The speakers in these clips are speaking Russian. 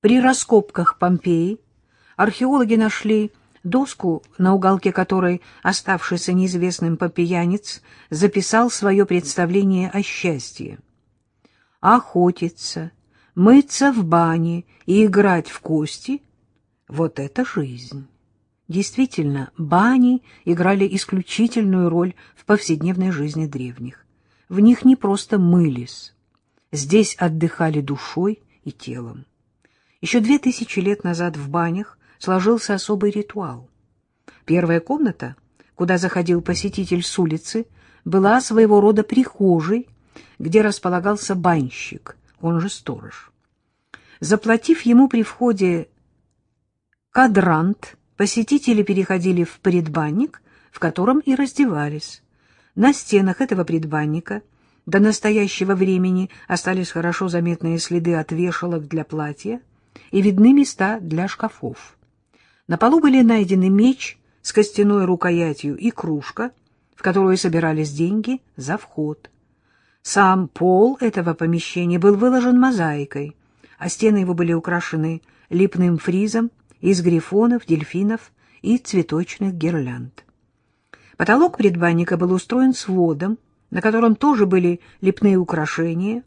При раскопках Помпеи археологи нашли доску, на уголке которой оставшийся неизвестным попиянец записал свое представление о счастье. Охотиться, мыться в бане и играть в кости — вот это жизнь. Действительно, бани играли исключительную роль в повседневной жизни древних. В них не просто мылись, здесь отдыхали душой и телом. Еще две тысячи лет назад в банях сложился особый ритуал. Первая комната, куда заходил посетитель с улицы, была своего рода прихожей, где располагался банщик, он же сторож. Заплатив ему при входе кадрант, посетители переходили в предбанник, в котором и раздевались. На стенах этого предбанника до настоящего времени остались хорошо заметные следы от вешалок для платья и видны места для шкафов. На полу были найдены меч с костяной рукоятью и кружка, в которую собирались деньги за вход. Сам пол этого помещения был выложен мозаикой, а стены его были украшены липным фризом из грифонов, дельфинов и цветочных гирлянд. Потолок предбанника был устроен сводом, на котором тоже были лепные украшения,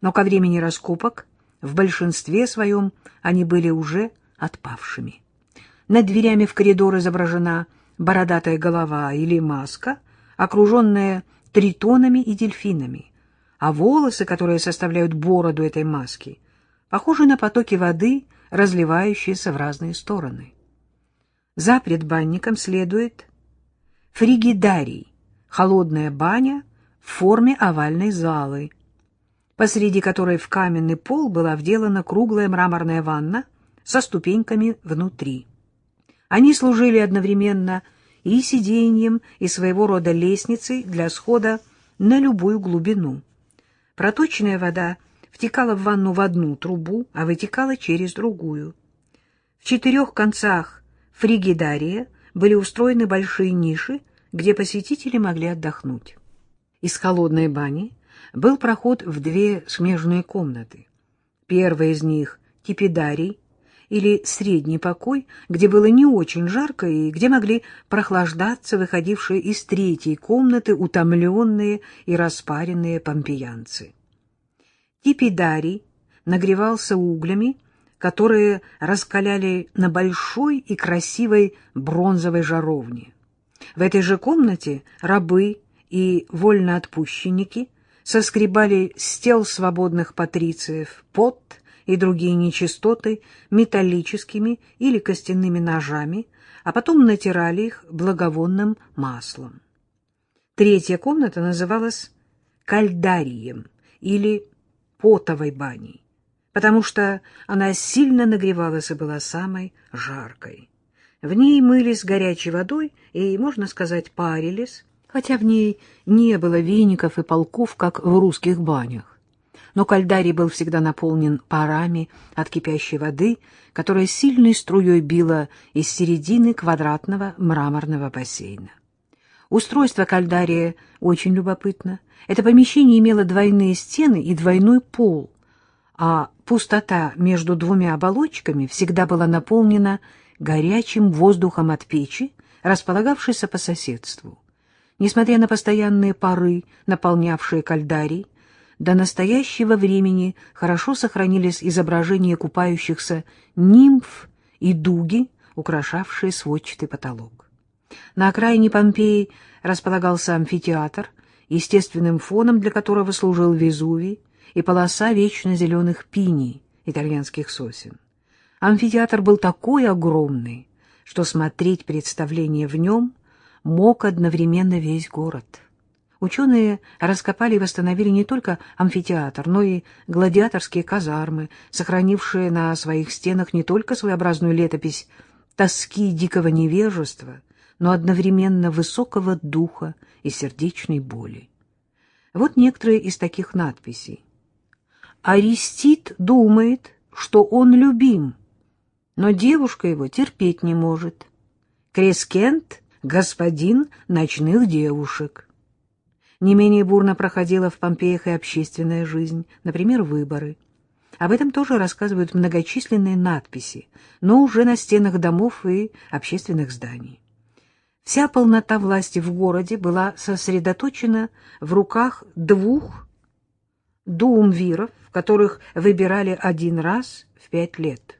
но ко времени раскопок в большинстве своем они были уже отпавшими. Над дверями в коридор изображена бородатая голова или маска, окруженная тритонами и дельфинами, а волосы, которые составляют бороду этой маски, похожи на потоки воды, разливающиеся в разные стороны. За предбанником следует фригидарий, холодная баня в форме овальной залы, посреди которой в каменный пол была вделана круглая мраморная ванна со ступеньками внутри. Они служили одновременно и сиденьем, и своего рода лестницей для схода на любую глубину. Проточная вода втекала в ванну в одну трубу, а вытекала через другую. В четырех концах фригидария были устроены большие ниши, где посетители могли отдохнуть. Из холодной бани был проход в две смежные комнаты. Первая из них — кипидарий, или средний покой, где было не очень жарко и где могли прохлаждаться выходившие из третьей комнаты утомленные и распаренные помпеянцы. Кипидарий нагревался углями, которые раскаляли на большой и красивой бронзовой жаровне. В этой же комнате рабы и вольноотпущенники соскребали с тел свободных патрициев пот и другие нечистоты металлическими или костяными ножами, а потом натирали их благовонным маслом. Третья комната называлась кальдарием или потовой баней, потому что она сильно нагревалась и была самой жаркой. В ней мылись горячей водой и, можно сказать, парились, хотя в ней не было веников и полков, как в русских банях. Но кальдарий был всегда наполнен парами от кипящей воды, которая сильной струей била из середины квадратного мраморного бассейна. Устройство кальдария очень любопытно. Это помещение имело двойные стены и двойной пол, а пустота между двумя оболочками всегда была наполнена горячим воздухом от печи, располагавшейся по соседству. Несмотря на постоянные пары, наполнявшие кальдарий, до настоящего времени хорошо сохранились изображения купающихся нимф и дуги, украшавшие сводчатый потолок. На окраине Помпеи располагался амфитеатр, естественным фоном для которого служил Везувий и полоса вечно зеленых пиней, итальянских сосен. Амфитеатр был такой огромный, что смотреть представление в нем мог одновременно весь город. Ученые раскопали и восстановили не только амфитеатр, но и гладиаторские казармы, сохранившие на своих стенах не только своеобразную летопись тоски дикого невежества, но одновременно высокого духа и сердечной боли. Вот некоторые из таких надписей. Аристид думает, что он любим, но девушка его терпеть не может. Крескент господин ночных девушек. Не менее бурно проходила в Помпеях и общественная жизнь, например, выборы. Об этом тоже рассказывают многочисленные надписи, но уже на стенах домов и общественных зданий. Вся полнота власти в городе была сосредоточена в руках двух дуумвиров, которых выбирали один раз в пять лет.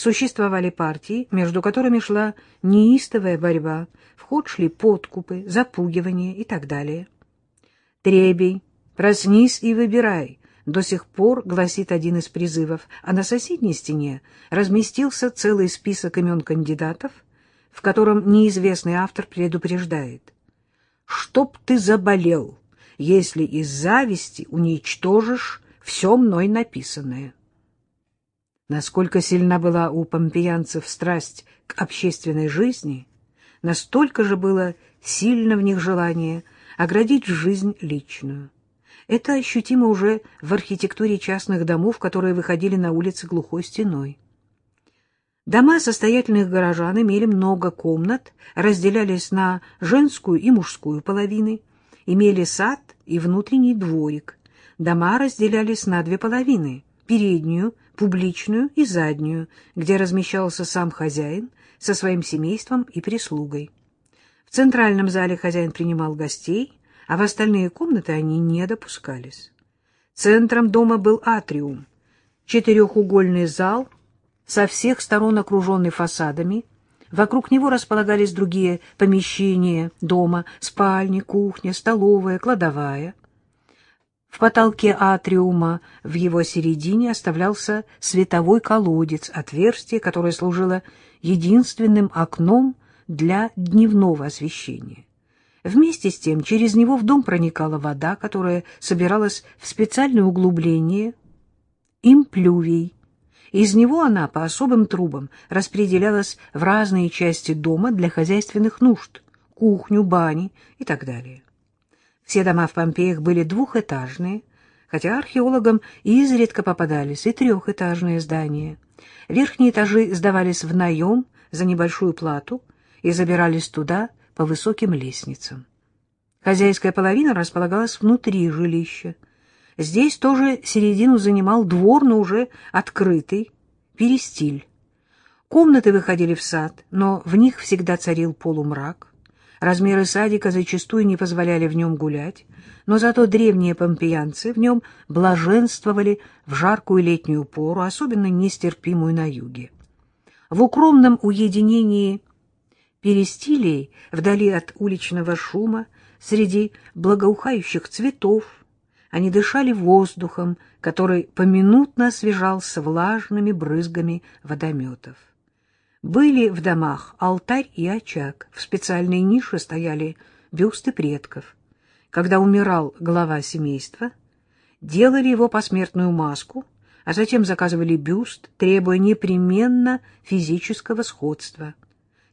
Существовали партии, между которыми шла неистовая борьба, в ход шли подкупы, запугивания и так далее. «Требей, проснись и выбирай», до сих пор гласит один из призывов, а на соседней стене разместился целый список имен кандидатов, в котором неизвестный автор предупреждает. «Чтоб ты заболел, если из зависти уничтожишь все мной написанное». Насколько сильна была у помпеянцев страсть к общественной жизни, настолько же было сильно в них желание оградить жизнь личную. Это ощутимо уже в архитектуре частных домов, которые выходили на улицы глухой стеной. Дома состоятельных горожан имели много комнат, разделялись на женскую и мужскую половины, имели сад и внутренний дворик. Дома разделялись на две половины — переднюю, публичную и заднюю, где размещался сам хозяин со своим семейством и прислугой. В центральном зале хозяин принимал гостей, а в остальные комнаты они не допускались. Центром дома был атриум, четырехугольный зал, со всех сторон окруженный фасадами. Вокруг него располагались другие помещения дома, спальни, кухня, столовая, кладовая. В потолке атриума в его середине оставлялся световой колодец, отверстие, которое служило единственным окном для дневного освещения. Вместе с тем через него в дом проникала вода, которая собиралась в специальное углубление имплювий. Из него она по особым трубам распределялась в разные части дома для хозяйственных нужд, кухню, бани и так далее. Все дома в Помпеях были двухэтажные, хотя археологам изредка попадались и трехэтажные здания. Верхние этажи сдавались в наем за небольшую плату и забирались туда по высоким лестницам. Хозяйская половина располагалась внутри жилища. Здесь тоже середину занимал двор, но уже открытый, перестиль. Комнаты выходили в сад, но в них всегда царил полумрак. Размеры садика зачастую не позволяли в нем гулять, но зато древние помпеянцы в нем блаженствовали в жаркую летнюю пору, особенно нестерпимую на юге. В укромном уединении перестилей, вдали от уличного шума, среди благоухающих цветов, они дышали воздухом, который поминутно освежался влажными брызгами водометов. Были в домах алтарь и очаг, в специальной нише стояли бюсты предков. Когда умирал глава семейства, делали его посмертную маску, а затем заказывали бюст, требуя непременно физического сходства —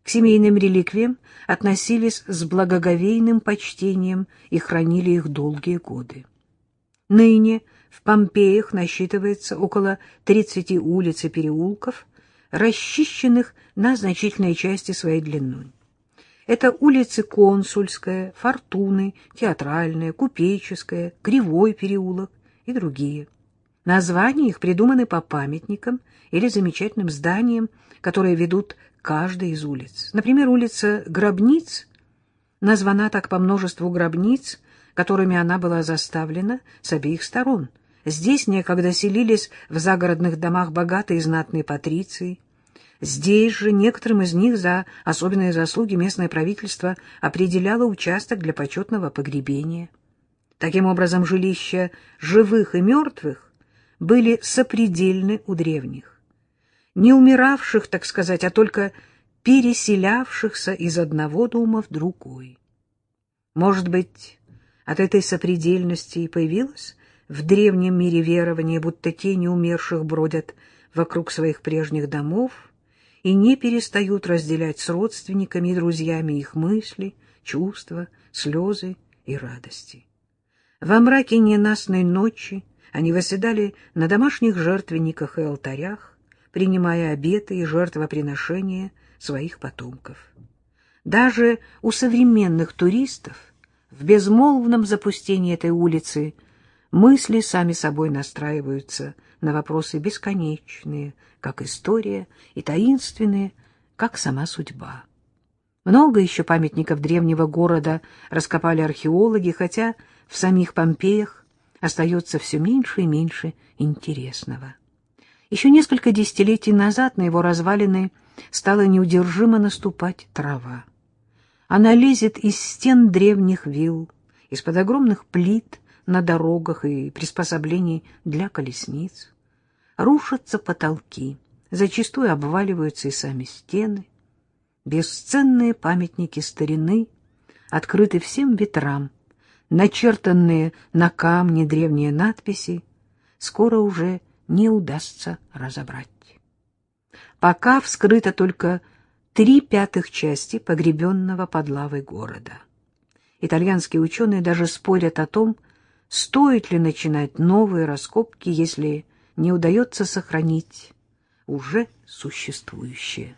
к семейным реликвиям относились с благоговейным почтением и хранили их долгие годы. Ныне в Помпеях насчитывается около 30 улиц и переулков, расчищенных на значительной части своей длиной. Это улицы Консульская, Фортуны, Театральная, Купеческая, Кривой переулок и другие. Названия их придуманы по памятникам или замечательным зданиям, которые ведут каждой из улиц. Например, улица Гробниц названа так по множеству гробниц, которыми она была заставлена с обеих сторон. Здесь некогда селились в загородных домах богатые и знатные патриции. Здесь же некоторым из них за особенные заслуги местное правительство определяло участок для почетного погребения. Таким образом, жилища живых и мертвых были сопредельны у древних не умиравших, так сказать, а только переселявшихся из одного дома в другой. Может быть, от этой сопредельности и появилось в древнем мире верование, будто тени умерших бродят вокруг своих прежних домов и не перестают разделять с родственниками и друзьями их мысли, чувства, слезы и радости. Во мраке ненастной ночи они восседали на домашних жертвенниках и алтарях, принимая обеты и жертвоприношения своих потомков. Даже у современных туристов в безмолвном запустении этой улицы мысли сами собой настраиваются на вопросы бесконечные, как история, и таинственные, как сама судьба. Много еще памятников древнего города раскопали археологи, хотя в самих Помпеях остается все меньше и меньше интересного. Еще несколько десятилетий назад на его развалины стала неудержимо наступать трава. Она лезет из стен древних вилл, из-под огромных плит на дорогах и приспособлений для колесниц. Рушатся потолки, зачастую обваливаются и сами стены. Бесценные памятники старины открыты всем ветрам, начертанные на камне древние надписи, скоро уже не удастся разобрать. Пока вскрыто только три пятых части погребенного под лавой города. Итальянские ученые даже спорят о том, стоит ли начинать новые раскопки, если не удается сохранить уже существующее.